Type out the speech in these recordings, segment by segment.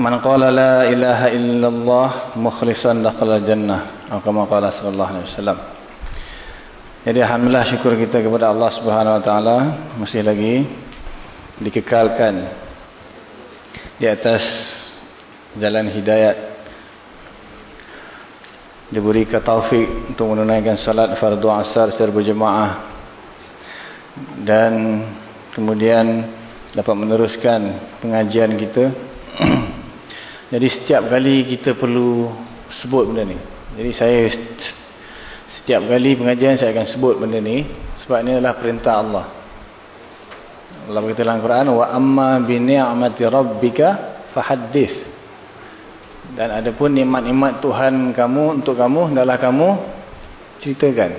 Man qala la ilaha illallah mukhlishan dakhala jannah. Atau maqala sallallahu alaihi wasallam. Jadi alhamdulillah syukur kita kepada Allah Subhanahu wa taala masih lagi dikekalkan di atas jalan hidayat. Diberi ke taufik untuk menunaikan salat fardu asar secara berjemaah dan kemudian dapat meneruskan pengajian kita jadi setiap kali kita perlu sebut benda ni. Jadi saya Setiap kali pengajian saya akan sebut benda ni sebab ini adalah perintah Allah. Allah berkata dalam Quran wa amma bi ni'mati rabbika fahaddits. Dan adapun nikmat-nikmat Tuhan kamu untuk kamu hendaklah kamu ceritakan.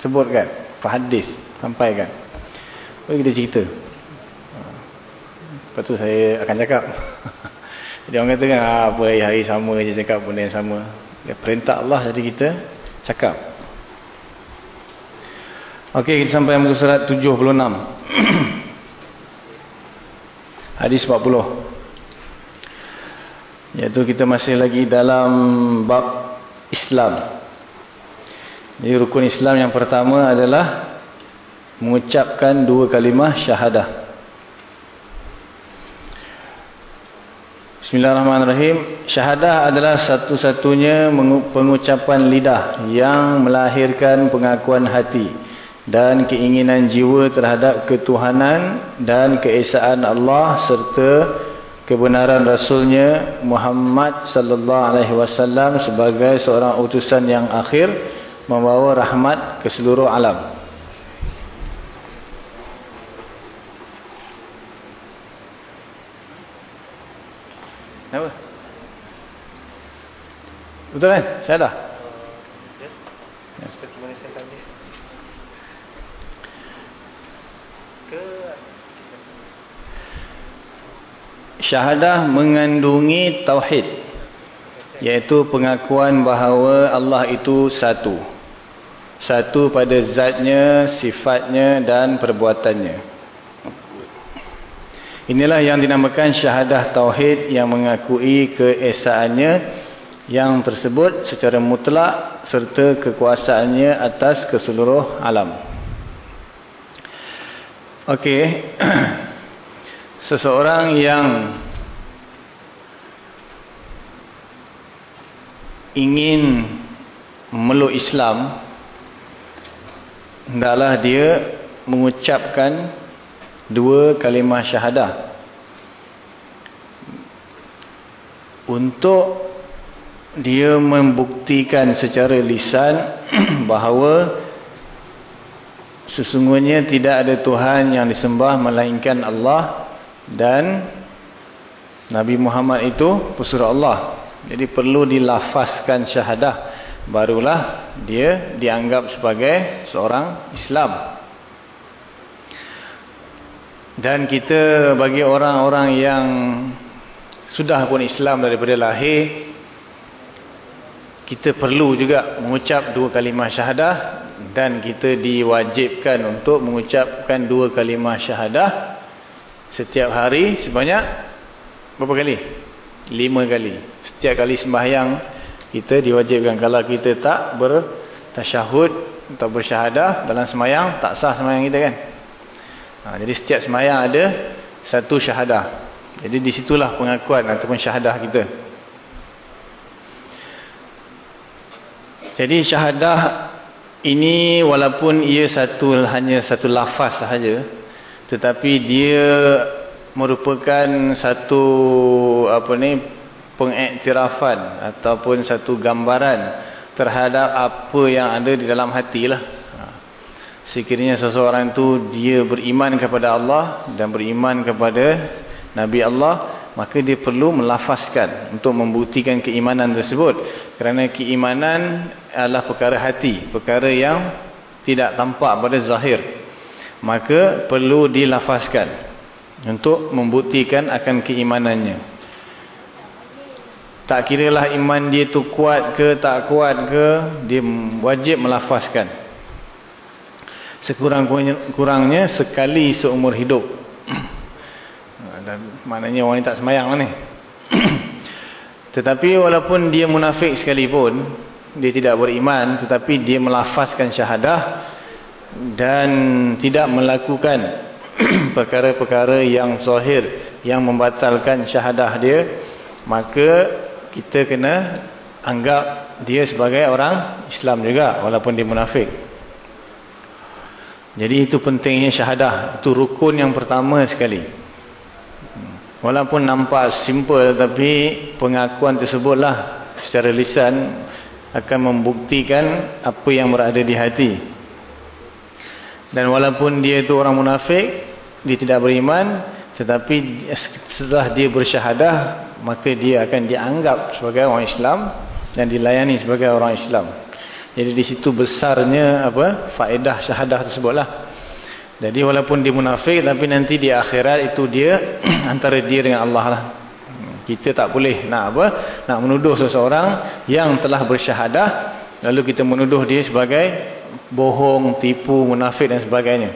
Sebutkan, fahaddits, sampaikan. Boleh kita cerita. Lepas tu saya akan cakap. Jadi orang kata kan apa hari sama je cakap benda yang sama. Ya, perintah Allah jadi kita cakap. Okey, kita sampai muka surat 76. Hadis 40. Iaitu kita masih lagi dalam bab Islam. Jadi rukun Islam yang pertama adalah mengucapkan dua kalimah syahadah. Bismillahirrahmanirrahim. Syahadah adalah satu-satunya pengucapan lidah yang melahirkan pengakuan hati dan keinginan jiwa terhadap ketuhanan dan keesaan Allah serta kebenaran Rasulnya Muhammad sallallahu alaihi wasallam sebagai seorang utusan yang akhir membawa rahmat ke seluruh alam. Apa? Betul kan? Saya dah. Ya, seperti mana saya tadi. Syahadah mengandungi tauhid iaitu pengakuan bahawa Allah itu satu. Satu pada zatnya, sifatnya dan perbuatannya. Inilah yang dinamakan syahadah tauhid yang mengakui keesaannya yang tersebut secara mutlak serta kekuasaannya atas keseluruh alam. Okey. Seseorang yang ingin meluk Islam hendaklah dia mengucapkan dua kalimah syahadah untuk dia membuktikan secara lisan bahawa Sesungguhnya tidak ada Tuhan yang disembah melainkan Allah dan Nabi Muhammad itu pesuruh Allah. Jadi perlu dilafazkan syahadah barulah dia dianggap sebagai seorang Islam. Dan kita bagi orang-orang yang sudah pun Islam daripada lahir kita perlu juga mengucap dua kalimah syahadah dan kita diwajibkan untuk mengucapkan dua kalimah syahadah setiap hari sebanyak berapa kali? lima kali. Setiap kali sembahyang kita diwajibkan. Kalau kita tak bertasyahud atau bersyahadah dalam sembahyang tak sah sembahyang kita kan ha, jadi setiap sembahyang ada satu syahadah jadi disitulah pengakuan ataupun syahadah kita Jadi syahadah ini walaupun ia satu hanya satu lafaz sahaja tetapi dia merupakan satu apa ni pengiktirafan ataupun satu gambaran terhadap apa yang ada di dalam hati lah. Ha. Sekiranya seseorang itu dia beriman kepada Allah dan beriman kepada Nabi Allah maka dia perlu melafazkan untuk membuktikan keimanan tersebut. Kerana keimanan adalah perkara hati perkara yang tidak tampak pada zahir. Maka perlu dilafazkan untuk membuktikan akan keimanannya. Tak kira lah iman dia tu kuat ke tak kuat ke dia wajib melafazkan sekurang-kurangnya sekali seumur hidup. Dan maknanya orang ni tak semayang lah ni. Tetapi walaupun dia munafik sekalipun dia tidak beriman tetapi dia melafazkan syahadah dan tidak melakukan perkara-perkara yang zahir yang membatalkan syahadah dia maka kita kena anggap dia sebagai orang Islam juga walaupun dia munafik jadi itu pentingnya syahadah itu rukun yang pertama sekali Walaupun nampak simple tapi pengakuan tersebutlah secara lisan akan membuktikan apa yang berada di hati. Dan walaupun dia itu orang munafik, dia tidak beriman, tetapi setelah dia bersyahadah, maka dia akan dianggap sebagai orang Islam dan dilayani sebagai orang Islam. Jadi di situ besarnya apa faedah syahadah tersebutlah. Jadi walaupun dia munafik tapi nanti di akhirat itu dia antara dia dengan Allah lah. Kita tak boleh nak apa? Nak menuduh seseorang yang telah bersyahadah lalu kita menuduh dia sebagai bohong, tipu, munafik dan sebagainya.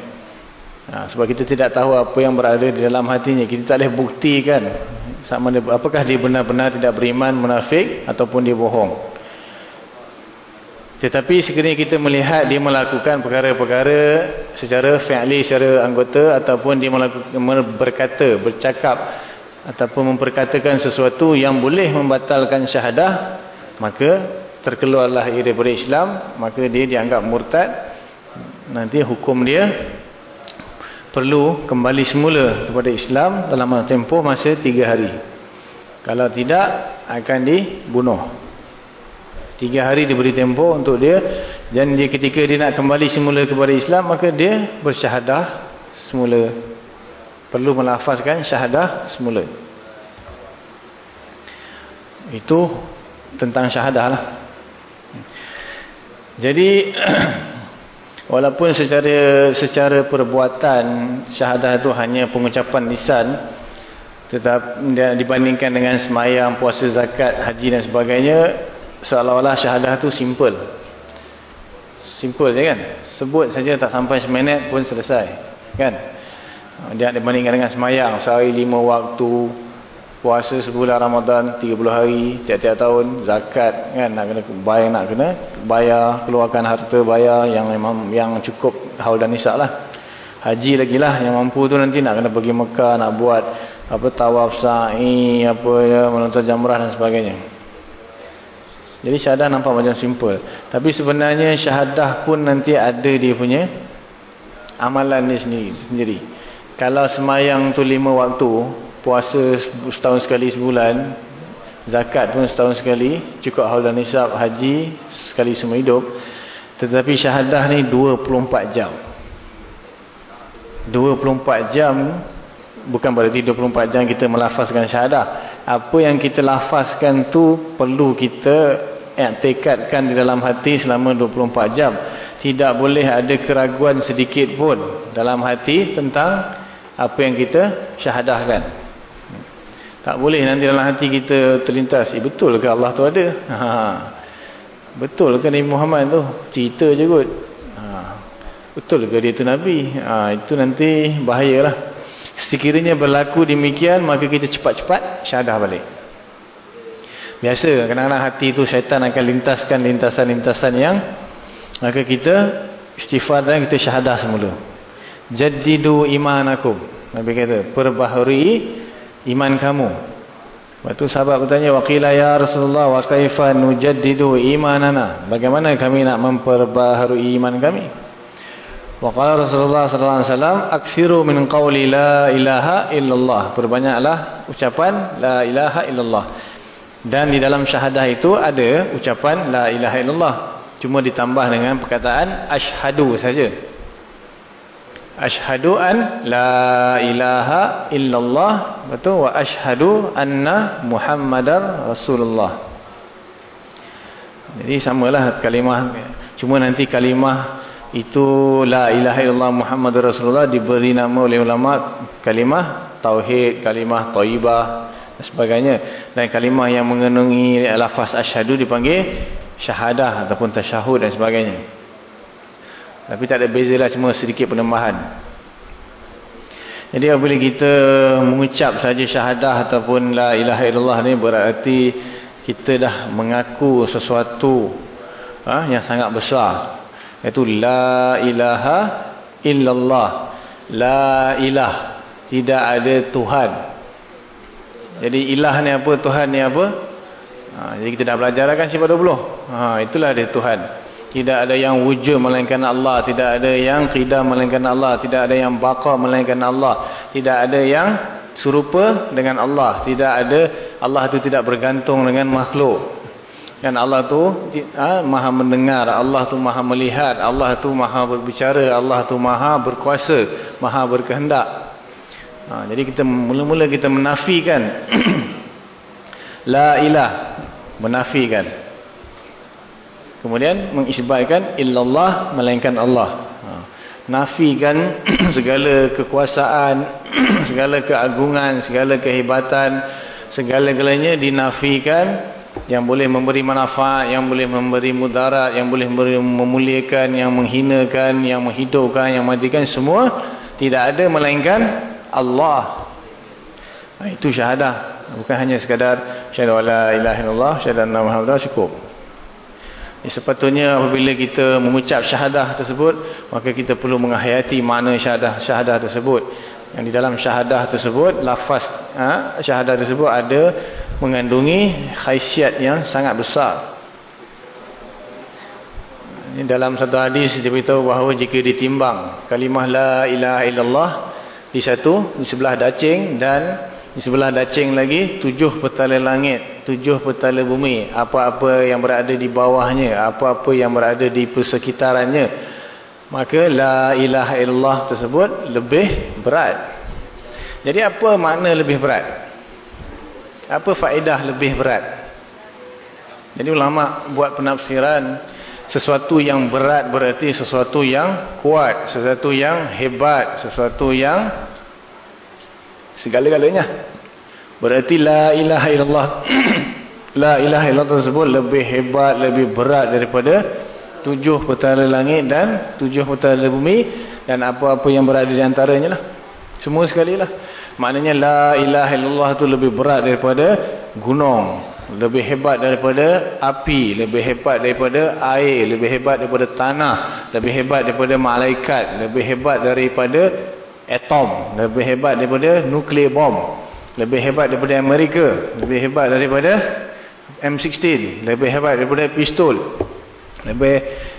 Ha, sebab kita tidak tahu apa yang berada di dalam hatinya. Kita tak boleh buktikan sama dia, apakah dia benar-benar tidak beriman, munafik ataupun dia bohong. Tetapi sekiranya kita melihat dia melakukan perkara-perkara secara fi'li, secara anggota ataupun dia melakukan, berkata, bercakap ataupun memperkatakan sesuatu yang boleh membatalkan syahadah, maka terkeluarlah ia daripada Islam, maka dia dianggap murtad. Nanti hukum dia perlu kembali semula kepada Islam dalam tempoh masa tiga hari. Kalau tidak, akan dibunuh. Tiga hari diberi tempoh untuk dia. Dan dia ketika dia nak kembali semula kepada Islam. Maka dia bersyahadah semula. Perlu melafazkan syahadah semula. Itu tentang syahadah lah. Jadi walaupun secara secara perbuatan syahadah itu hanya pengucapan lisan tetap dibandingkan dengan semayang, puasa, zakat, haji dan sebagainya seolah-olah syahadah tu simple. Simple je kan? Sebut saja tak sampai seminit pun selesai. Kan? Dia dibandingkan dengan semayang. Sehari lima waktu. Puasa sebulan Ramadan. 30 hari. Tiap-tiap tahun. Zakat. Kan? Nak kena bayar. Nak kena bayar. Keluarkan harta bayar. Yang memang yang cukup haul dan nisak lah. Haji lagi lah. Yang mampu tu nanti nak kena pergi Mekah. Nak buat apa tawaf sa'i. Apa ya. Menonton jamrah dan sebagainya. Jadi syahadah nampak macam simple. Tapi sebenarnya syahadah pun nanti ada dia punya amalan dia sendiri. sendiri. Kalau semayang tu lima waktu, puasa setahun sekali sebulan, zakat pun setahun sekali, cukup haul dan nisab, haji sekali semua hidup. Tetapi syahadah ni 24 jam. 24 jam bukan berarti 24 jam kita melafazkan syahadah. Apa yang kita lafazkan tu perlu kita i'tikadkan di dalam hati selama 24 jam. Tidak boleh ada keraguan sedikit pun dalam hati tentang apa yang kita syahadahkan. Tak boleh nanti dalam hati kita terlintas, eh, betul ke Allah tu ada? Ha. Betul ke Nabi Muhammad tu? Cerita je kot. Ha. Betul ke dia tu Nabi? Ha. Itu nanti bahayalah. Sekiranya berlaku demikian, maka kita cepat-cepat syahadah balik. Biasa kadang-kadang hati itu syaitan akan lintaskan lintasan-lintasan yang maka kita istighfar dan kita syahadah semula. Jaddidu imanakum. Nabi kata, perbaharui iman kamu. Waktu sahabat bertanya, Waqila ya Rasulullah, wa kaifa nujaddidu imanana. Bagaimana kami nak memperbaharui iman kami? Waqala Rasulullah sallallahu alaihi wasallam, "Aktsiru min qawli la ilaha illallah." Perbanyaklah ucapan la ilaha illallah. Dan di dalam syahadah itu ada ucapan la ilaha illallah. Cuma ditambah dengan perkataan asyhadu saja. Ashhadu an la ilaha illallah betul wa ashhadu anna muhammadar rasulullah. Jadi samalah kalimah cuma nanti kalimah itu la ilaha illallah muhammadar rasulullah diberi nama oleh ulama kalimah tauhid, kalimah thayyibah dan sebagainya. Dan kalimah yang mengandungi lafaz asyhadu dipanggil syahadah ataupun tasyahud dan sebagainya. Tapi tak ada beza lah cuma sedikit penambahan. Jadi apabila kita mengucap saja syahadah ataupun la ilaha illallah ni berarti kita dah mengaku sesuatu ha, yang sangat besar. Iaitu la ilaha illallah. La ilah. Tidak ada Tuhan. Jadi ilah ni apa? Tuhan ni apa? Ha, jadi kita dah belajar lah kan sifat 20. Ha, itulah dia Tuhan. Tidak ada yang wujud melainkan Allah. Tidak ada yang qidam melainkan Allah. Tidak ada yang baqa melainkan Allah. Tidak ada yang serupa dengan Allah. Tidak ada Allah itu tidak bergantung dengan makhluk. Dan Allah tu ha, maha mendengar, Allah tu maha melihat, Allah tu maha berbicara, Allah tu maha berkuasa, maha berkehendak. Ha, jadi kita mula-mula kita menafikan la ilah, menafikan. Kemudian mengisbatkan illallah melainkan Allah. Ha. Nafikan segala kekuasaan, segala keagungan, segala kehebatan, segala-galanya dinafikan yang boleh memberi manfaat, yang boleh memberi mudarat, yang boleh memuliakan, yang menghinakan, yang menghidupkan, yang mematikan semua tidak ada melainkan Allah. Ha, itu syahadah. Bukan hanya sekadar syahadah la ilaha illallah, syahadah anna Muhammadur cukup. Ya, sepatutnya apabila kita mengucap syahadah tersebut, maka kita perlu menghayati makna syahadah syahadah tersebut. Yang di dalam syahadah tersebut, lafaz ha, syahadah tersebut ada mengandungi khasiat yang sangat besar. Ini dalam satu hadis diberitahu bahawa jika ditimbang kalimah la ilaha illallah di satu, di sebelah dacing dan di sebelah dacing lagi tujuh petala langit, tujuh petala bumi, apa-apa yang berada di bawahnya, apa-apa yang berada di persekitarannya. Maka la ilaha illallah tersebut lebih berat. Jadi apa makna lebih berat? Apa faedah lebih berat? Jadi ulama buat penafsiran sesuatu yang berat berarti sesuatu yang kuat, sesuatu yang hebat, sesuatu yang segala-galanya berarti la ilaha illallah la ilaha illallah tersebut lebih hebat lebih berat daripada tujuh petala langit dan tujuh petala bumi dan apa-apa yang berada di antaranya lah. Semua sekali lah. Maknanya la ilaha illallah itu lebih berat daripada gunung lebih hebat daripada api lebih hebat daripada air lebih hebat daripada tanah lebih hebat daripada malaikat lebih hebat daripada atom lebih hebat daripada nuklear bom lebih hebat daripada Amerika lebih hebat daripada M16 lebih hebat daripada pistol lebih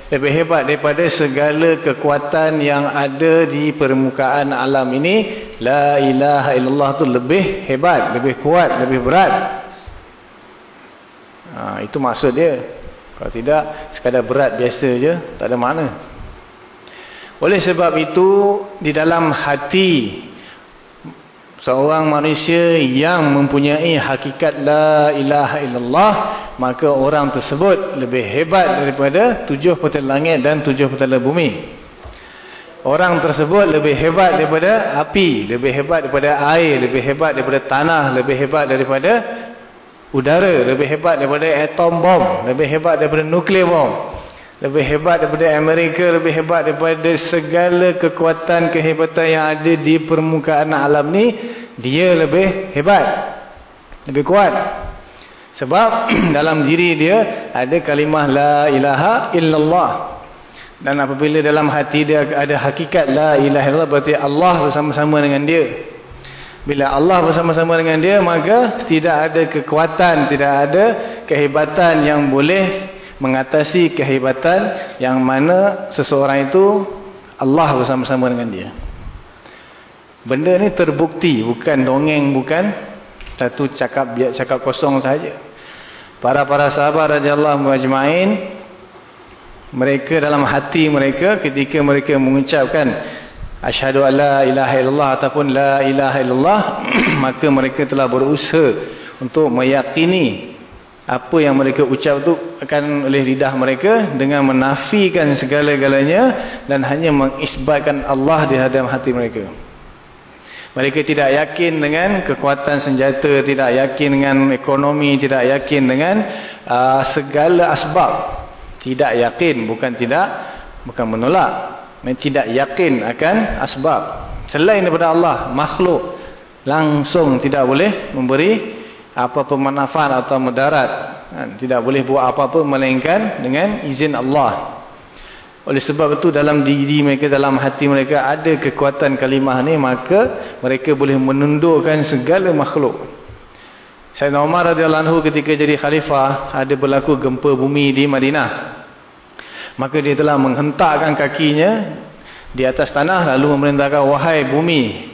lebih hebat daripada segala kekuatan yang ada di permukaan alam ini. La ilaha illallah tu lebih hebat lebih kuat lebih berat. Ha, itu maksud dia. Kalau tidak sekadar berat biasa je tak ada makna. Oleh sebab itu di dalam hati seorang manusia yang mempunyai hakikat la ilaha illallah maka orang tersebut lebih hebat daripada tujuh petala langit dan tujuh petala bumi. Orang tersebut lebih hebat daripada api, lebih hebat daripada air, lebih hebat daripada tanah, lebih hebat daripada udara, lebih hebat daripada atom bom, lebih hebat daripada nuklear bom lebih hebat daripada Amerika, lebih hebat daripada segala kekuatan kehebatan yang ada di permukaan alam ni, dia lebih hebat. Lebih kuat. Sebab dalam diri dia ada kalimah la ilaha illallah. Dan apabila dalam hati dia ada hakikat la ilaha illallah berarti Allah bersama-sama dengan dia. Bila Allah bersama-sama dengan dia, maka tidak ada kekuatan, tidak ada kehebatan yang boleh mengatasi kehebatan yang mana seseorang itu Allah bersama-sama dengan dia. Benda ni terbukti, bukan dongeng, bukan satu cakap cakap kosong saja. Para-para sahabat radhiyallahu majma'in mereka dalam hati mereka ketika mereka mengucapkan asyhadu alla ilaha illallah ataupun la ilaha illallah maka mereka telah berusaha untuk meyakini apa yang mereka ucap itu akan oleh lidah mereka dengan menafikan segala-galanya dan hanya mengisbatkan Allah di hadapan hati mereka. Mereka tidak yakin dengan kekuatan senjata, tidak yakin dengan ekonomi, tidak yakin dengan uh, segala asbab. Tidak yakin, bukan tidak, bukan menolak. Tidak yakin akan asbab. Selain daripada Allah, makhluk langsung tidak boleh memberi apa-apa manfaat atau mudarat. Tidak boleh buat apa-apa melainkan dengan izin Allah. Oleh sebab itu dalam diri mereka, dalam hati mereka ada kekuatan kalimah ni maka mereka boleh menundukkan segala makhluk. Sayyidina Umar radhiyallahu anhu ketika jadi khalifah ada berlaku gempa bumi di Madinah. Maka dia telah menghentakkan kakinya di atas tanah lalu memerintahkan wahai bumi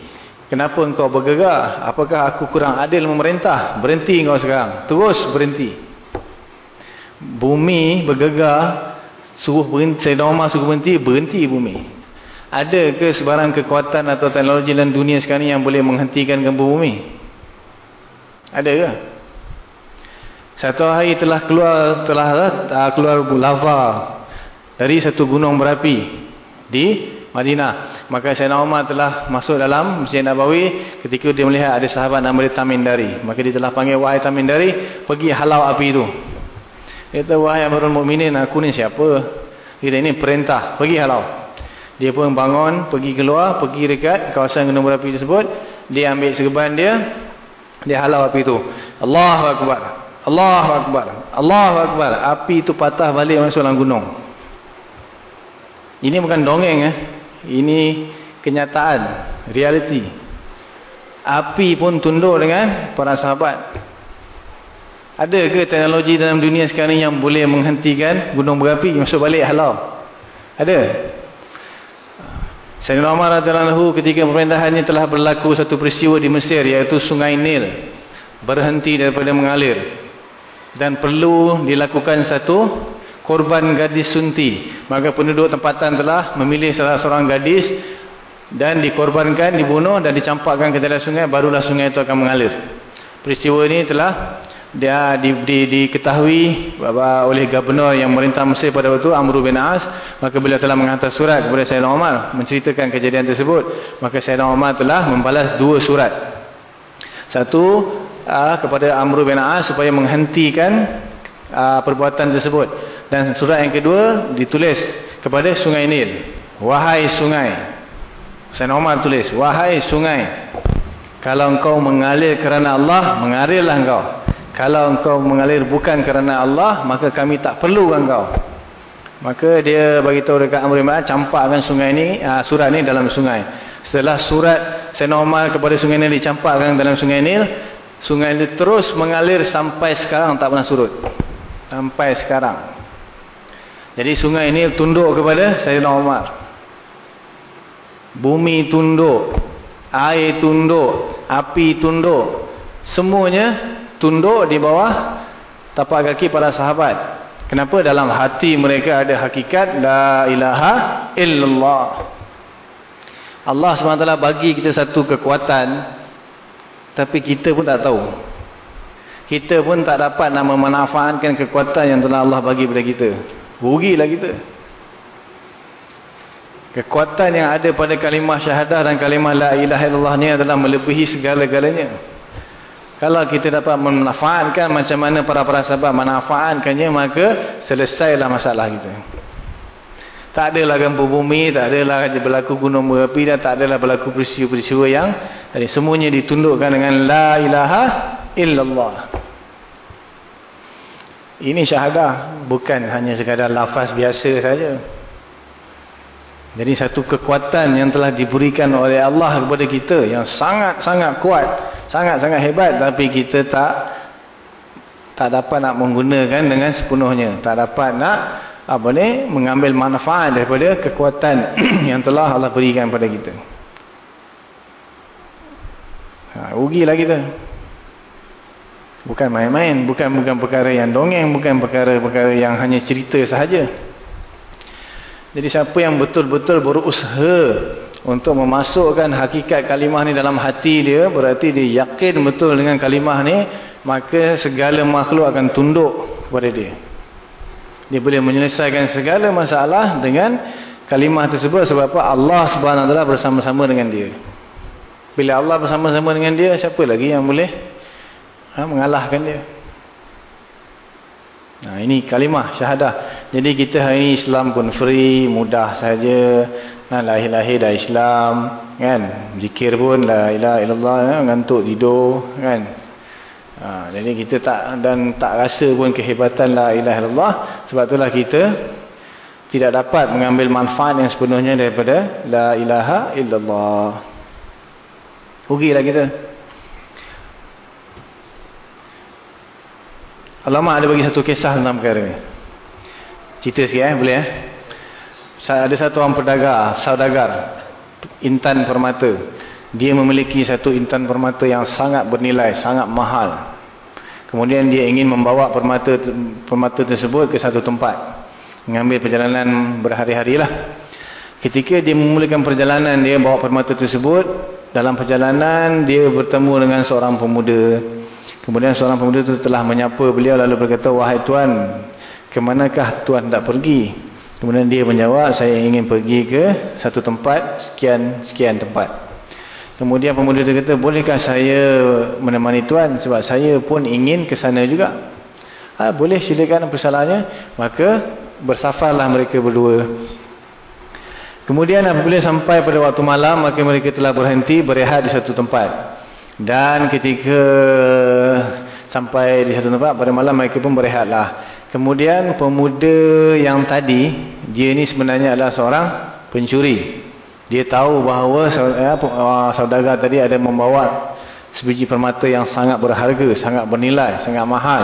kenapa engkau bergerak? Apakah aku kurang adil memerintah? Berhenti engkau sekarang. Terus berhenti. Bumi bergegar suruh berhenti, Sayyidina Umar suruh berhenti, berhenti bumi. Ada ke sebarang kekuatan atau teknologi dalam dunia sekarang yang boleh menghentikan gempa bumi? Ada ke? Satu hari telah keluar telah uh, keluar lava dari satu gunung berapi di Madinah. Maka Sayyidina Umar telah masuk dalam Masjid Nabawi ketika dia melihat ada sahabat nama dia Tamindari. Maka dia telah panggil wahai Tamindari, pergi halau api itu. Dia kata, wahai amirul mu'minin, aku ni siapa? Kata, ini perintah, pergi halau. Dia pun bangun, pergi keluar, pergi dekat kawasan gunung berapi tersebut. Dia ambil serban dia, dia halau api itu. Allahu Akbar. Allahu Akbar. Allahu Akbar. Api itu patah balik masuk dalam gunung. Ini bukan dongeng. Eh? Ini kenyataan, reality. Api pun tunduk dengan para sahabat. Ada ke teknologi dalam dunia sekarang yang boleh menghentikan gunung berapi masuk balik halau? Ada. Sayyidina Umar radhiyallahu ketika pemerintahannya telah berlaku satu peristiwa di Mesir iaitu Sungai Nil berhenti daripada mengalir dan perlu dilakukan satu korban gadis sunti. Maka penduduk tempatan telah memilih salah seorang gadis dan dikorbankan, dibunuh dan dicampakkan ke dalam sungai barulah sungai itu akan mengalir. Peristiwa ini telah dia di, di, diketahui oleh gubernur yang merintah Mesir pada waktu Amr bin As maka beliau telah menghantar surat kepada Sayyidina Umar menceritakan kejadian tersebut maka Sayyidina Umar telah membalas dua surat satu aa, kepada Amr bin As supaya menghentikan aa, perbuatan tersebut dan surat yang kedua ditulis kepada Sungai Nil wahai sungai Sayyidina Umar tulis wahai sungai kalau engkau mengalir kerana Allah mengalirlah engkau kalau engkau mengalir bukan kerana Allah, maka kami tak perlu engkau. Maka dia bagi tahu dekat Amr bin campakkan sungai ni, uh, surat ni dalam sungai. Setelah surat Sayyidina Umar kepada sungai ni dicampakkan dalam sungai Nil, sungai ni terus mengalir sampai sekarang tak pernah surut. Sampai sekarang. Jadi sungai ini tunduk kepada Sayyidina Umar. Bumi tunduk, air tunduk, api tunduk. Semuanya tunduk di bawah tapak kaki para sahabat. Kenapa dalam hati mereka ada hakikat la ilaha illallah. Allah SWT bagi kita satu kekuatan tapi kita pun tak tahu. Kita pun tak dapat nak memanfaatkan kekuatan yang telah Allah bagi kepada kita. Rugilah kita. Kekuatan yang ada pada kalimah syahadah dan kalimah la ilaha illallah ni adalah melebihi segala-galanya. Kalau kita dapat memanfaatkan macam mana para-para sahabat memanfaatkannya, maka selesailah masalah kita. Tak adalah gempa bumi, tak adalah berlaku gunung berapi dan tak adalah berlaku peristiwa-peristiwa yang tadi semuanya ditundukkan dengan la ilaha illallah. Ini syahadah bukan hanya sekadar lafaz biasa saja. Jadi satu kekuatan yang telah diberikan oleh Allah kepada kita yang sangat-sangat kuat, sangat-sangat hebat tapi kita tak tak dapat nak menggunakan dengan sepenuhnya. Tak dapat nak apa ni mengambil manfaat daripada kekuatan yang telah Allah berikan kepada kita. Ha, rugilah kita. Bukan main-main, bukan bukan perkara yang dongeng, bukan perkara-perkara yang hanya cerita sahaja. Jadi siapa yang betul-betul berusaha untuk memasukkan hakikat kalimah ni dalam hati dia, berarti dia yakin betul dengan kalimah ni, maka segala makhluk akan tunduk kepada dia. Dia boleh menyelesaikan segala masalah dengan kalimah tersebut sebab apa? Allah Subhanahu Wa bersama-sama dengan dia. Bila Allah bersama-sama dengan dia, siapa lagi yang boleh ha, mengalahkan dia? Nah, ini kalimah syahadah. Jadi kita hari ini Islam pun free, mudah saja. Nah, lahir-lahir dah Islam, kan? Zikir pun la ilaha illallah, ya? ngantuk tidur, kan? Ha, jadi kita tak dan tak rasa pun kehebatan la ilaha illallah. Sebab itulah kita tidak dapat mengambil manfaat yang sepenuhnya daripada la ilaha illallah. Rugilah kita. Ulama ada bagi satu kisah tentang perkara ni. Cerita sikit eh, boleh eh? Ada satu orang pedagang, saudagar, intan permata. Dia memiliki satu intan permata yang sangat bernilai, sangat mahal. Kemudian dia ingin membawa permata permata tersebut ke satu tempat. Mengambil perjalanan berhari-hari lah. Ketika dia memulakan perjalanan, dia bawa permata tersebut. Dalam perjalanan, dia bertemu dengan seorang pemuda. Kemudian seorang pemuda itu telah menyapa beliau lalu berkata, Wahai Tuan, kemanakah Tuan tak pergi? Kemudian dia menjawab, saya ingin pergi ke satu tempat, sekian-sekian tempat. Kemudian pemuda itu kata, bolehkah saya menemani Tuan? Sebab saya pun ingin ke sana juga. Ha, boleh silakan apa salahnya? Maka bersafarlah mereka berdua. Kemudian apabila sampai pada waktu malam, maka mereka telah berhenti berehat di satu tempat. Dan ketika sampai di satu tempat pada malam mereka pun berehatlah. Kemudian pemuda yang tadi, dia ni sebenarnya adalah seorang pencuri. Dia tahu bahawa eh, saudara tadi ada membawa sebiji permata yang sangat berharga, sangat bernilai, sangat mahal.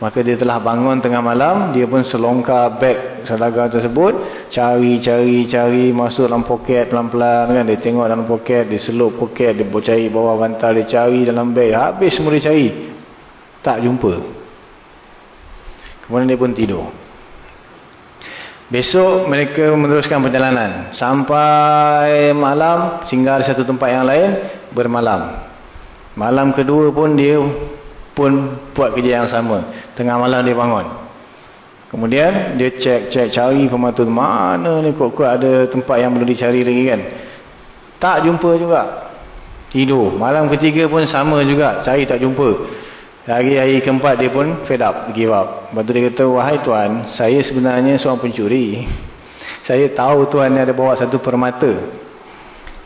Maka dia telah bangun tengah malam, dia pun selongkar beg sadaga tersebut, cari, cari, cari, masuk dalam poket pelan-pelan kan. Dia tengok dalam poket, dia selup poket, dia cari bawah bantal, dia cari dalam beg. Habis semua dia cari. Tak jumpa. Kemudian dia pun tidur. Besok mereka meneruskan perjalanan. Sampai malam, singgah satu tempat yang lain, bermalam. Malam kedua pun dia pun buat kerja yang sama. Tengah malam dia bangun. Kemudian dia cek, cek, cari pematu mana ni kok-kok ada tempat yang belum dicari lagi kan. Tak jumpa juga. Tidur. Malam ketiga pun sama juga. Cari tak jumpa. Hari-hari keempat dia pun fed up. Give up. Lepas tu dia kata, wahai tuan, saya sebenarnya seorang pencuri. Saya tahu tuan ada bawa satu permata.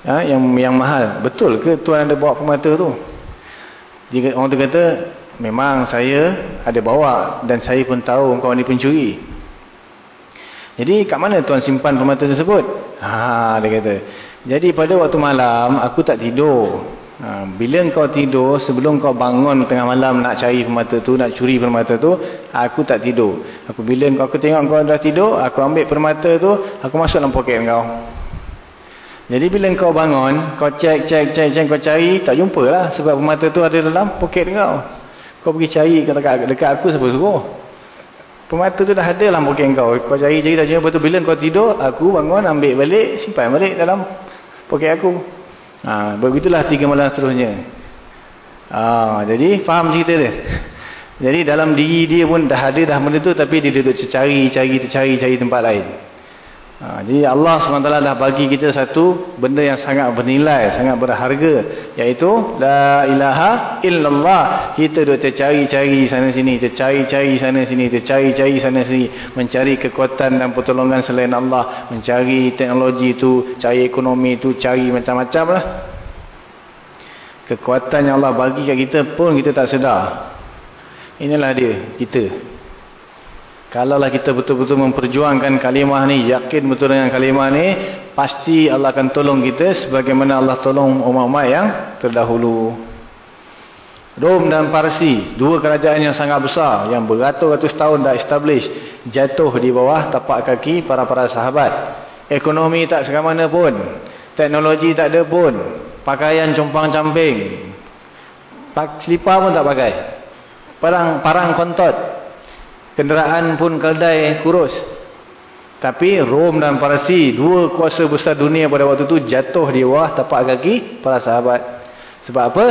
Ha, yang yang mahal. Betul ke tuan ada bawa permata tu? Jika orang tu kata, memang saya ada bawa dan saya pun tahu kau ni pencuri. Jadi kat mana tuan simpan permata tersebut? Ha, dia kata. Jadi pada waktu malam aku tak tidur. Ha, bila kau tidur sebelum kau bangun tengah malam nak cari permata tu, nak curi permata tu, aku tak tidur. Aku bila kau aku tengok kau dah tidur, aku ambil permata tu, aku masuk dalam poket kau. Jadi bila kau bangun, kau cek, cek, cek, cek, kau cari, tak jumpa lah. Sebab permata tu ada dalam poket kau. Kau pergi cari dekat, dekat aku siapa suruh. Permata tu dah ada dalam poket kau. Kau cari, cari, tak jumpa. tu bila kau tidur, aku bangun, ambil balik, simpan balik dalam poket aku. Ha, begitulah tiga malam seterusnya. Ha, jadi, faham cerita dia? Jadi dalam diri dia pun dah ada dah benda tu tapi dia duduk cari, cari, cari, cari tempat lain. Ha, jadi Allah SWT dah bagi kita satu benda yang sangat bernilai, sangat berharga. Iaitu, La ilaha illallah. Kita duduk tercari-cari sana sini, tercari-cari sana sini, tercari-cari sana sini. Mencari kekuatan dan pertolongan selain Allah. Mencari teknologi itu, cari ekonomi itu, cari macam-macam lah. Kekuatan yang Allah bagi kat kita pun kita tak sedar. Inilah dia, kita. Kalaulah kita betul-betul memperjuangkan kalimah ni, yakin betul dengan kalimah ni, pasti Allah akan tolong kita sebagaimana Allah tolong umat-umat yang terdahulu. Rom dan Parsi, dua kerajaan yang sangat besar, yang beratus-ratus tahun dah establish, jatuh di bawah tapak kaki para-para sahabat. Ekonomi tak sekamana pun, teknologi tak ada pun, pakaian compang-camping, selipar pun tak pakai, parang, parang kontot, kenderaan pun keldai kurus. Tapi Rom dan Parsi, dua kuasa besar dunia pada waktu itu jatuh di bawah tapak kaki para sahabat. Sebab apa?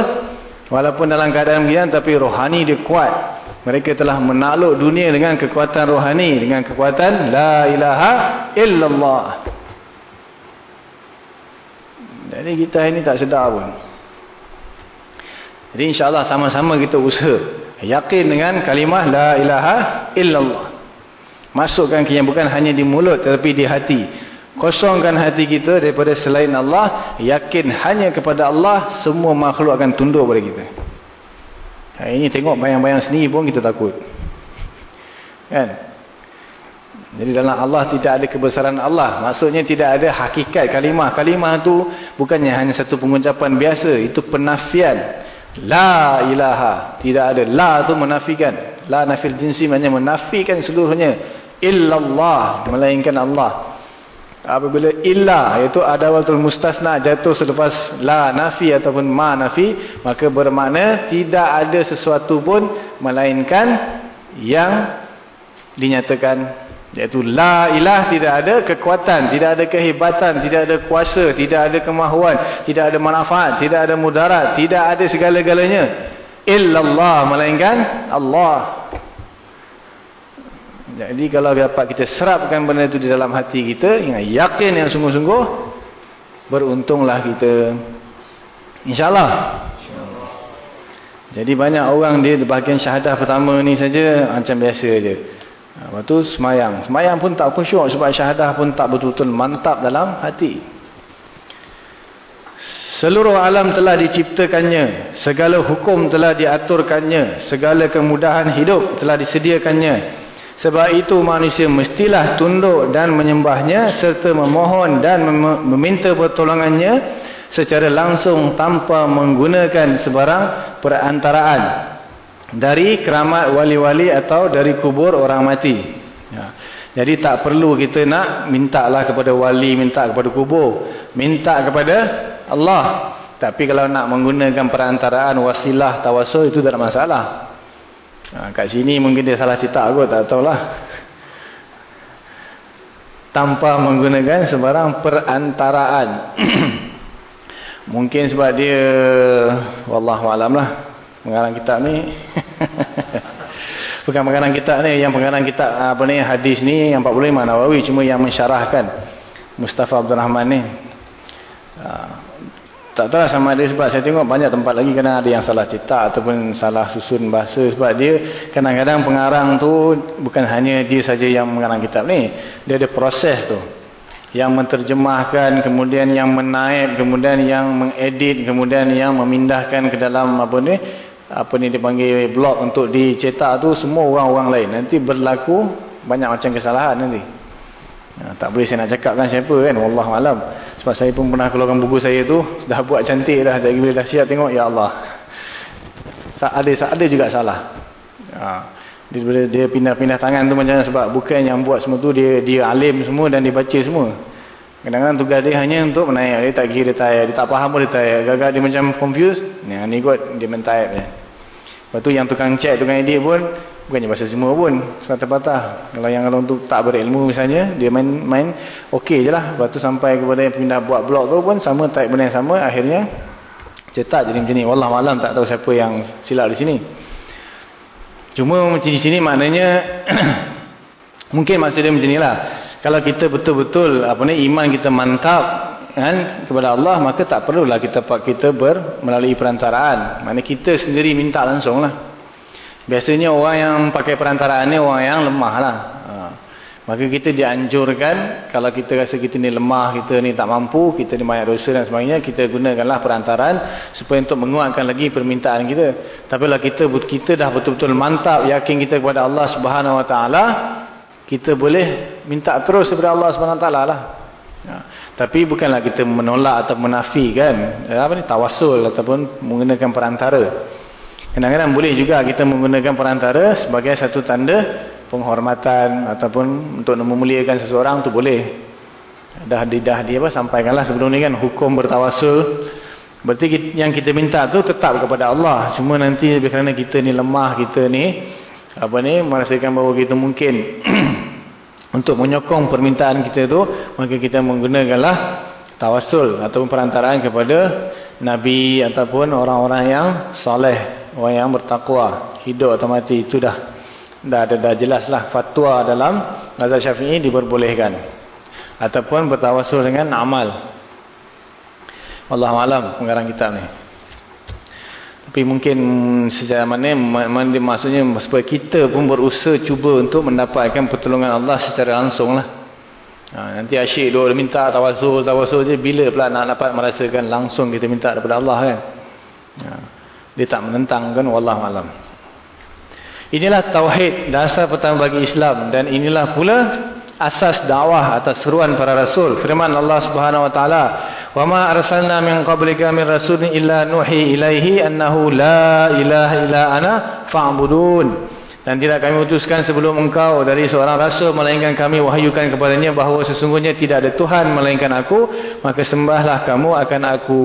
Walaupun dalam keadaan begini tapi rohani dia kuat. Mereka telah menakluk dunia dengan kekuatan rohani. Dengan kekuatan La ilaha illallah. Jadi kita ini tak sedar pun. Jadi insyaAllah sama-sama kita usaha. Yakin dengan kalimah La ilaha illallah. Masukkan yang bukan hanya di mulut tetapi di hati. Kosongkan hati kita daripada selain Allah. Yakin hanya kepada Allah. Semua makhluk akan tunduk kepada kita. Hari ini tengok bayang-bayang sendiri pun kita takut. Kan? Jadi dalam Allah tidak ada kebesaran Allah. Maksudnya tidak ada hakikat kalimah. Kalimah itu bukannya hanya satu pengucapan biasa. Itu penafian. La ilaha. Tidak ada. La itu menafikan. La nafil jinsi maknanya menafikan seluruhnya. Illallah. Melainkan Allah. Apabila illa iaitu adawatul mustasna jatuh selepas la nafi ataupun ma nafi maka bermakna tidak ada sesuatu pun melainkan yang dinyatakan iaitu la ilah tidak ada kekuatan tidak ada kehebatan tidak ada kuasa tidak ada kemahuan tidak ada manfaat tidak ada mudarat tidak ada segala-galanya illallah melainkan Allah jadi kalau dapat kita serapkan benda itu di dalam hati kita, yang yakin yang sungguh-sungguh, beruntunglah kita. InsyaAllah. Jadi banyak orang dia di bahagian syahadah pertama ni saja macam biasa je. Lepas tu semayang. Semayang pun tak khusyuk sebab syahadah pun tak betul-betul mantap dalam hati. Seluruh alam telah diciptakannya. Segala hukum telah diaturkannya. Segala kemudahan hidup telah disediakannya. Sebab itu manusia mestilah tunduk dan menyembahnya serta memohon dan mem meminta pertolongannya secara langsung tanpa menggunakan sebarang perantaraan dari keramat wali-wali atau dari kubur orang mati. Ya. Jadi tak perlu kita nak minta lah kepada wali, minta kepada kubur. Minta kepada Allah. Tapi kalau nak menggunakan perantaraan wasilah, tawasul itu tak masalah. Ha, kat sini mungkin dia salah cetak kot, tak tahulah. Tanpa menggunakan sebarang perantaraan. mungkin sebab dia, Wallahualam lah, pengarang kitab ni. Bukan pengarang kitab ni, yang pengarang kitab apa ni, hadis ni, yang 45 Nawawi, cuma yang mensyarahkan. Mustafa Abdul Rahman ni. Ha, tak tahu sama ada sebab saya tengok banyak tempat lagi kadang ada yang salah cetak ataupun salah susun bahasa sebab dia kadang-kadang pengarang tu bukan hanya dia saja yang mengarang kitab ni. Dia ada proses tu. Yang menterjemahkan, kemudian yang menaip, kemudian yang mengedit, kemudian yang memindahkan ke dalam apa ni apa ni dipanggil blog untuk dicetak tu semua orang-orang lain. Nanti berlaku banyak macam kesalahan nanti. Ya, tak boleh saya nak cakap kan siapa kan. Wallah malam. Sebab saya pun pernah keluarkan buku saya tu. Dah buat cantik dah. Jadi bila dah siap tengok. Ya Allah. Ada, ada juga salah. Ha. Dia, dia pindah-pindah tangan tu macam sebab bukan yang buat semua tu. Dia dia alim semua dan dia baca semua. Kadang-kadang tugas dia hanya untuk menaik. Dia tak kira dia tayar. Dia tak faham pun dia tayar. Gagal dia macam confused. Ni, ni kot dia mentayar je. Lepas tu yang tukang cek, tukang edit pun bukannya bahasa semua pun sepatah-patah kalau yang kalau untuk tak berilmu misalnya dia main main okey je lah. Lepas tu sampai kepada yang pindah buat blog tu pun sama type benda yang sama akhirnya cetak jadi macam ni. Wallah malam tak tahu siapa yang silap di sini. Cuma macam di sini maknanya mungkin maksud dia macam ni lah. Kalau kita betul-betul apa ni iman kita mantap kan kepada Allah maka tak perlulah kita kita ber melalui perantaraan maknanya kita sendiri minta langsung lah Biasanya orang yang pakai perantaraan ni orang yang lemah lah. Ha. Maka kita dianjurkan kalau kita rasa kita ni lemah, kita ni tak mampu, kita ni banyak dosa dan sebagainya, kita gunakanlah perantaraan supaya untuk menguatkan lagi permintaan kita. Tapi kalau kita kita dah betul-betul mantap yakin kita kepada Allah Subhanahu Wa Taala, kita boleh minta terus daripada Allah SWT lah. Ya. Tapi bukanlah kita menolak atau menafikan ya, apa ni tawasul ataupun menggunakan perantara. Kadang-kadang boleh juga kita menggunakan perantara sebagai satu tanda penghormatan ataupun untuk memuliakan seseorang tu boleh. Dah dah dia apa sampaikanlah sebelum ni kan hukum bertawasul. Berarti yang kita minta tu tetap kepada Allah. Cuma nanti kerana kita ni lemah, kita ni apa ni merasakan bahawa kita mungkin untuk menyokong permintaan kita itu maka kita menggunakanlah tawasul ataupun perantaraan kepada nabi ataupun orang-orang yang soleh orang yang bertakwa hidup atau mati. Itu dah dah ada dah jelaslah fatwa dalam mazhab Syafi'i diperbolehkan. Ataupun bertawasul dengan amal. Allah alam pengarang kitab ni tapi mungkin secara mana, mana maksudnya supaya kita pun berusaha cuba untuk mendapatkan pertolongan Allah secara langsung lah. Ha, nanti asyik dua minta tawasul, tawasul je bila pula nak dapat merasakan langsung kita minta daripada Allah kan. Ha, dia tak menentang kan, Wallahualam. Inilah Tauhid dasar pertama bagi Islam dan inilah pula asas dakwah atas seruan para rasul. Firman Allah Subhanahu wa taala wa ma arsalna min qablika min rasulin illa nuhi ilaihi annahu la ilaha illa ana fa'budun. Dan tidak kami utuskan sebelum engkau dari seorang rasul melainkan kami wahyukan kepadanya bahawa sesungguhnya tidak ada tuhan melainkan aku maka sembahlah kamu akan aku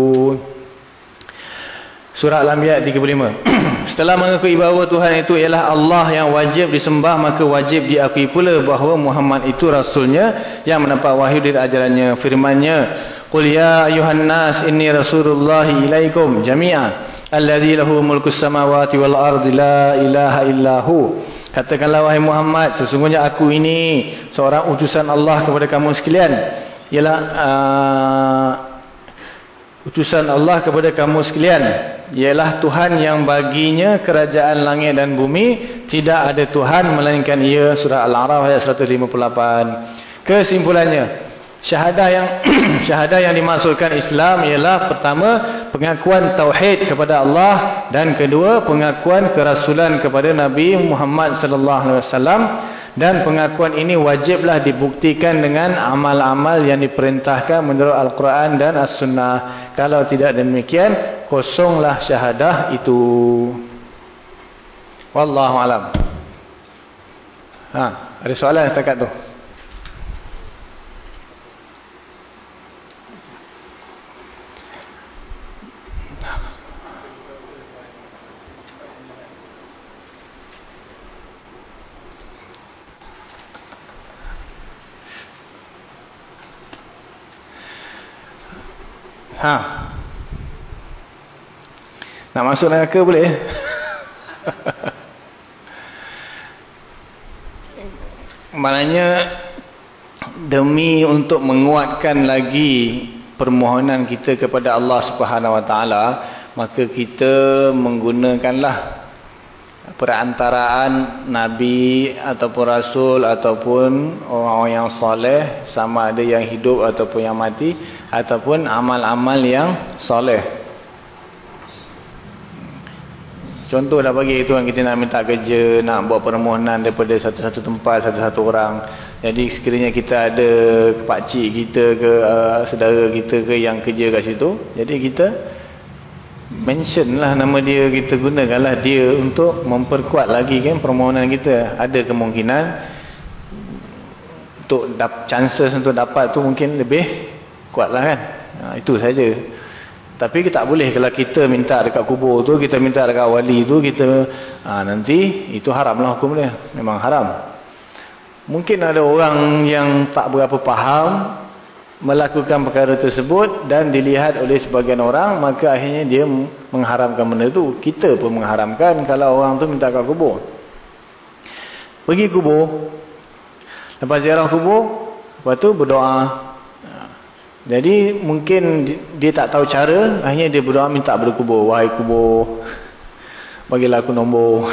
Surah Al-Anbiya 35. Setelah mengakui bahawa Tuhan itu ialah Allah yang wajib disembah, maka wajib diakui pula bahawa Muhammad itu Rasulnya yang mendapat wahyu dari ajarannya. Firmannya, Qul ya ayuhan nas inni rasulullahi ilaikum jami'a alladhi lahu mulkus samawati wal ardi la ilaha illahu. Katakanlah wahai Muhammad, sesungguhnya aku ini seorang utusan Allah kepada kamu sekalian. Ialah uh, utusan Allah kepada kamu sekalian ialah Tuhan yang baginya kerajaan langit dan bumi. Tidak ada Tuhan melainkan ia. Surah Al-A'raf ayat 158 kesimpulannya syahadah yang syahadah yang dimaksudkan Islam ialah pertama pengakuan tauhid kepada Allah dan kedua pengakuan kerasulan kepada Nabi Muhammad sallallahu alaihi wasallam dan pengakuan ini wajiblah dibuktikan dengan amal-amal yang diperintahkan menurut Al-Quran dan As-Sunnah. Kalau tidak demikian, kosonglah syahadah itu. Wallahualam. Ha, ada soalan setakat tu? Ha. Nak masuk neraka boleh? Maknanya demi untuk menguatkan lagi permohonan kita kepada Allah Subhanahu Wa Taala, maka kita menggunakanlah perantaraan Nabi ataupun Rasul ataupun orang-orang yang soleh sama ada yang hidup ataupun yang mati ataupun amal-amal yang soleh contoh dah bagi itu yang kita nak minta kerja nak buat permohonan daripada satu-satu tempat satu-satu orang. Jadi sekiranya kita ada pakcik kita ke uh, saudara kita ke yang kerja kat situ jadi kita mention lah nama dia kita gunakanlah dia untuk memperkuat lagi kan permohonan kita. Ada kemungkinan untuk chances untuk dapat tu mungkin lebih kuat lah kan. Ha, itu saja tapi kita tak boleh kalau kita minta dekat kubur tu kita minta dekat wali tu kita ha, nanti itu haram lah hukum dia. Memang haram. Mungkin ada orang yang tak berapa faham melakukan perkara tersebut dan dilihat oleh sebagian orang maka akhirnya dia mengharamkan benda itu kita pun mengharamkan kalau orang tu minta kat kubur. Pergi kubur. Lepas ziarah kubur lepas tu berdoa jadi mungkin dia tak tahu cara akhirnya dia berdoa minta berkubur wahai kubur bagilah aku nombor.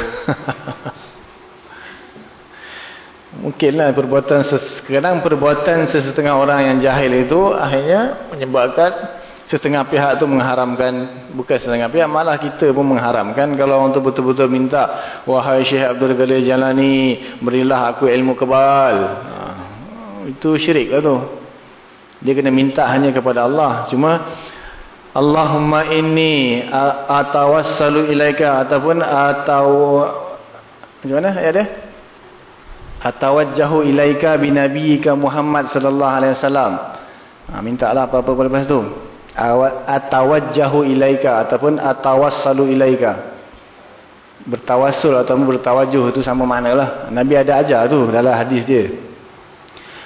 Mungkinlah perbuatan kadang perbuatan sesetengah orang yang jahil itu akhirnya menyebabkan setengah pihak tu mengharamkan. Bukan setengah pihak malah kita pun mengharamkan. Kalau orang tu betul-betul minta wahai Syekh Abdul Ghalil Jalani berilah aku ilmu kebal. Ha, itu syirik lah tu dia kena minta hanya kepada Allah. Cuma Allahumma inni atawassalu ilaika ataupun ataw mana ayat dia? Atawajjahu ilaika binabiyika Muhammad sallallahu alaihi wasallam. Ha, minta lah apa-apa lepas tu. Atawajjahu ilaika ataupun atawassalu ilaika. Bertawassul ataupun bertawajuh itu sama makna lah Nabi ada ajar tu dalam hadis dia.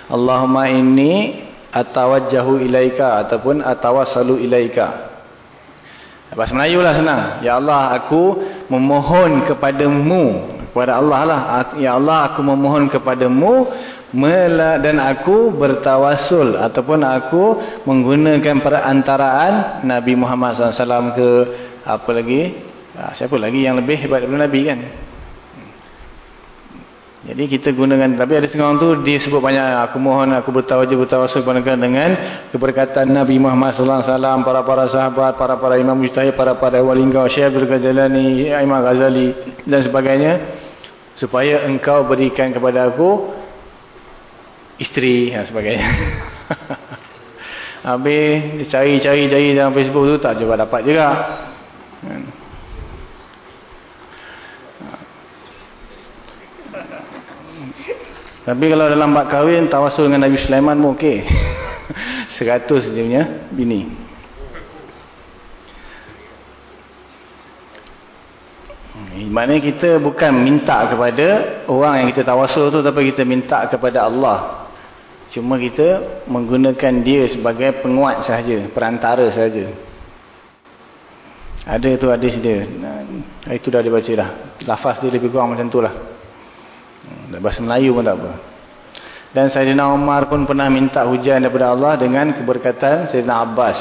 Allahumma inni atawajjahu ilaika ataupun atawassalu ilaika. Bahasa Melayu lah senang. Ya Allah aku memohon kepadamu kepada Allah lah. Ya Allah aku memohon kepadamu dan aku bertawasul ataupun aku menggunakan perantaraan Nabi Muhammad SAW ke apa lagi? Ha, siapa lagi yang lebih hebat daripada Nabi kan jadi kita gunakan tapi ada orang tu dia sebut banyak aku mohon aku bertawasul bertawasul kepada dengan keberkatan Nabi Muhammad SAW para-para sahabat para-para imam mujtahid para-para wali engkau Syekh Abdul Jalani Imam Ghazali dan sebagainya supaya engkau berikan kepada aku isteri dan sebagainya. Habis cari-cari dari dalam Facebook tu tak cuba dapat juga. Tapi kalau dalam bak kahwin tawasul dengan Nabi Sulaiman pun okey. Seratus dia punya bini. Hmm, maknanya kita bukan minta kepada orang yang kita tawasul tu tapi kita minta kepada Allah. Cuma kita menggunakan dia sebagai penguat sahaja, perantara sahaja. Ada tu hadis dia. Itu dah dibaca dah. Lafaz dia lebih kurang macam tu lah. Bahasa Melayu pun tak apa. Dan Sayyidina Umar pun pernah minta hujan daripada Allah dengan keberkatan Sayyidina Abbas.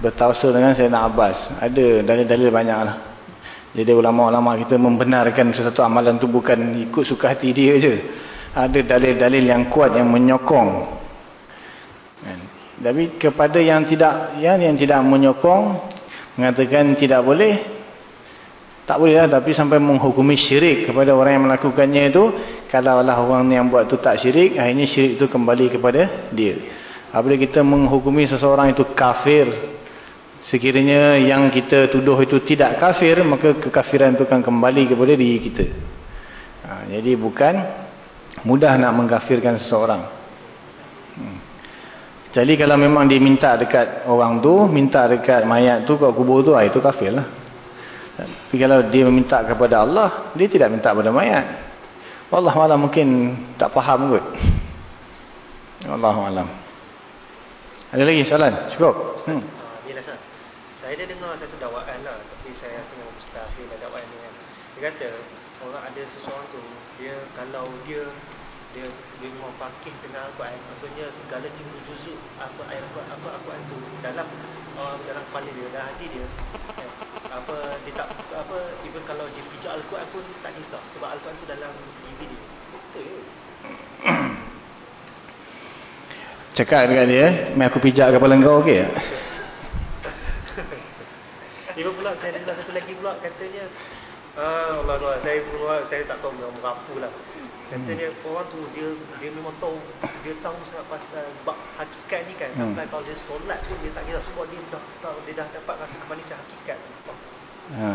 Bertawassul dengan Sayyidina Abbas. Ada dalil-dalil banyak lah. Jadi ulama-ulama kita membenarkan sesuatu amalan tu bukan ikut suka hati dia je ada dalil-dalil yang kuat yang menyokong kan? tapi kepada yang tidak yang yang tidak menyokong mengatakan tidak boleh tak boleh lah tapi sampai menghukumi syirik kepada orang yang melakukannya itu kalau Allah orang yang buat itu tak syirik akhirnya syirik itu kembali kepada dia. Apabila kita menghukumi seseorang itu kafir sekiranya yang kita tuduh itu tidak kafir maka kekafiran itu akan kembali kepada diri kita. Ha, jadi bukan mudah nak mengkafirkan seseorang. Hmm. jadi kalau memang dia minta dekat orang tu minta dekat mayat tu kat kubur tu ah, itu kafir lah tapi kalau dia meminta kepada Allah dia tidak minta kepada mayat. Allah malah mungkin tak faham kot. Allah malam ada lagi soalan? Cukup? Hmm. Ah, saya ada dengar satu dakwaan lah tapi saya rasa dengan Ustaz dakwaan ni kan. Dia kata orang ada seseorang tu dia kalau dia dia dia memang fakih tengah Al-Quran maksudnya segala juzuk juzuk apa ayat apa apa itu dalam uh, dalam kepala dia dalam hati dia eh, apa dia tak apa even kalau dia pijak Al-Quran pun tak kisah sebab Al-Quran tu dalam dia betul cakap dengan dia mai aku pijak kepala kau okey tak? Ibu pula saya dengar satu lagi pula katanya Ah, Allah Allah, saya saya tak tahu memang merapu lah. Katanya hmm. orang tu dia dia memang tahu dia tahu sangat pasal bab hakikat ni kan. Sampai hmm. kalau dia solat pun dia tak kira sebab dia dah tahu dia dah dapat rasa kemanisan hakikat. Ha.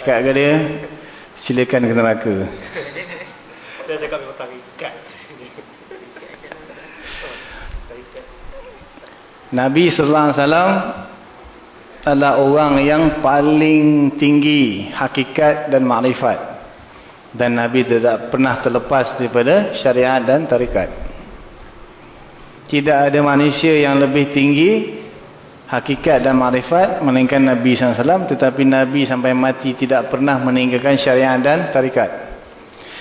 Cakap ke dia silakan ke neraka. saya cakap memang tarikat. Nabi sallallahu alaihi wasallam adalah orang yang paling tinggi hakikat dan makrifat dan Nabi tidak pernah terlepas daripada syariat dan tarikat. Tidak ada manusia yang lebih tinggi hakikat dan makrifat melainkan Nabi SAW tetapi Nabi sampai mati tidak pernah meninggalkan syariat dan tarikat.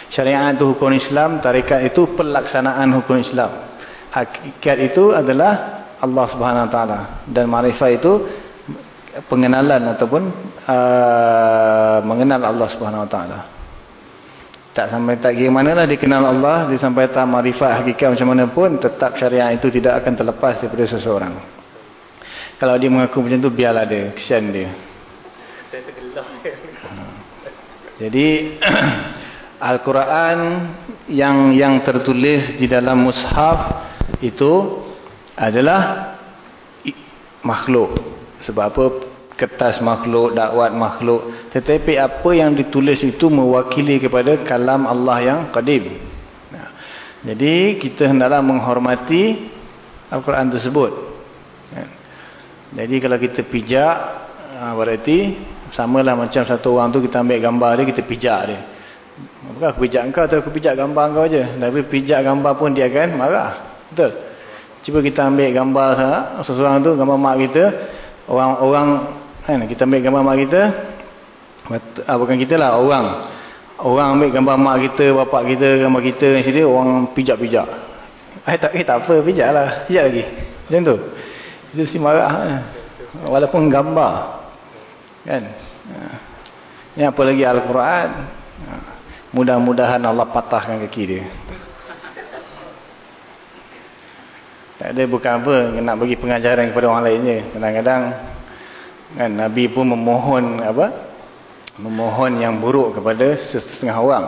Syariat itu hukum Islam tarikat itu pelaksanaan hukum Islam. Hakikat itu adalah Allah Subhanahu Wa Taala dan makrifat itu pengenalan ataupun uh, mengenal Allah Subhanahu Wa Taala. Tak sampai tak kira manalah dikenal Allah, dia sampai tak marifat hakikat macam mana pun tetap syariat itu tidak akan terlepas daripada seseorang. Kalau dia mengaku macam tu, biarlah dia. Kesian dia. Saya tergelar. Jadi, Al-Quran yang yang tertulis di dalam mushaf itu adalah makhluk. Sebab apa? Kertas makhluk, dakwat makhluk. Tetapi apa yang ditulis itu mewakili kepada kalam Allah yang qadim. Jadi, kita hendaklah menghormati Al-Quran tersebut. Jadi, kalau kita pijak, ha, berarti samalah macam satu orang tu kita ambil gambar dia, kita pijak dia. Apakah aku pijak engkau atau aku pijak gambar engkau aja. Tapi pijak gambar pun dia akan marah. Betul? Cuba kita ambil gambar seseorang tu, gambar mak kita. Orang-orang, kan, kita ambil gambar mak kita. Ah, bukan kita lah, orang. Orang ambil gambar mak kita, bapak kita, gambar kita. Sini, orang pijak-pijak. Eh tak, eh, tak apa, pijak lah. Pijak lagi. Macam tu. Itu si marah. Kan? Walaupun gambar. Kan? Ini apa lagi Al-Quran. Mudah-mudahan Allah patahkan kaki dia. Tak ada bukan apa nak bagi pengajaran kepada orang lain je. Kadang-kadang kan Nabi pun memohon apa? Memohon yang buruk kepada setengah orang.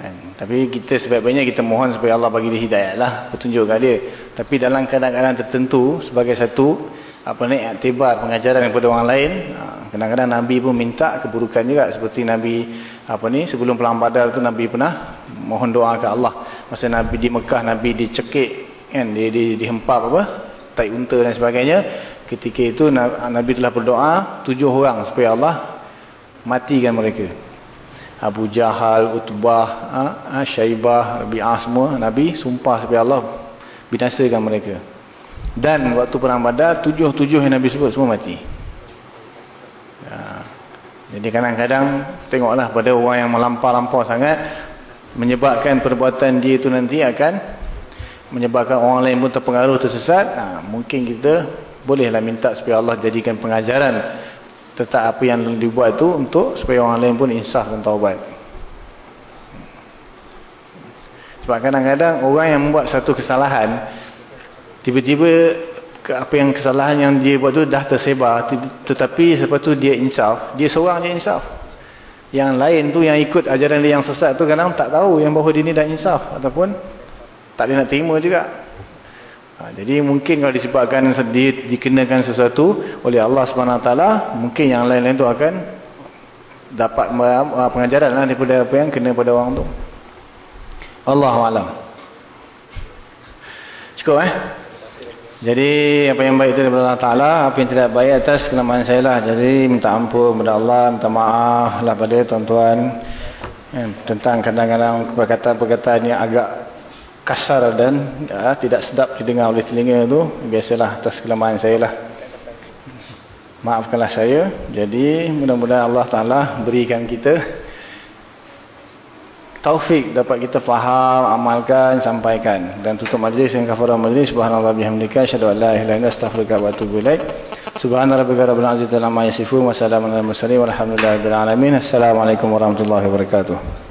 Kan? Tapi kita sebaik-baiknya kita mohon supaya Allah bagi dia hidayah lah. Petunjuk kepada dia. Tapi dalam keadaan-keadaan tertentu sebagai satu apa ni aktibar pengajaran kepada orang lain. Ha, kadang-kadang Nabi pun minta keburukan juga. Seperti Nabi apa ni sebelum perang badar tu Nabi pernah mohon doa ke Allah. Masa Nabi di Mekah Nabi dicekik kan dia di, dihempap apa tai unta dan sebagainya ketika itu Nabi telah berdoa tujuh orang supaya Allah matikan mereka. Abu Jahal, Utbah, ha, ha, Syaibah, Rabi'ah semua Nabi sumpah supaya Allah binasakan mereka. Dan waktu perang badar tujuh-tujuh yang Nabi sebut semua mati. Ya. jadi kadang-kadang tengoklah pada orang yang melampau-lampau sangat menyebabkan perbuatan dia itu nanti akan menyebabkan orang lain pun terpengaruh tersesat. Ha, mungkin kita bolehlah minta supaya Allah jadikan pengajaran tetap apa yang dibuat itu untuk supaya orang lain pun insaf dan taubat sebab kadang-kadang orang yang membuat satu kesalahan tiba-tiba apa yang kesalahan yang dia buat tu dah tersebar tetapi selepas tu dia insaf dia seorang je insaf yang lain tu yang ikut ajaran dia yang sesat tu kadang tak tahu yang bahawa dia ni dah insaf ataupun tak boleh nak terima juga. Ha, jadi mungkin kalau disebabkan di, dikenakan sesuatu oleh Allah SWT, mungkin yang lain-lain tu akan dapat pengajaran lah daripada apa yang kena pada orang tu. Allah Alam. Cukup eh? Jadi apa yang baik itu daripada Allah Ta'ala, apa yang tidak baik atas kelemahan saya lah. Jadi minta ampun kepada Allah, minta maaf lah pada tuan-tuan. Eh, tentang kadang-kadang perkataan-perkataan yang agak kasar dan ya, tidak sedap didengar oleh telinga itu biasalah atas kelemahan saya lah. Maafkanlah saya. Jadi mudah-mudahan Allah Ta'ala berikan kita taufik dapat kita faham amalkan, sampaikan. Dan tutup majlis yang kafarah majlis. Subhanallah bihamdika syadu an la ilaha illa astaghfiruka wa ilaik. Subhanallah rabbika rabbil izzati amma yasifun wa salamun alal mursalin walhamdulillahi rabbil alamin assalamualaikum warahmatullahi wabarakatuh